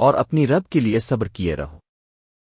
اور اپنی رب کے لیے صبر کیے رہو۔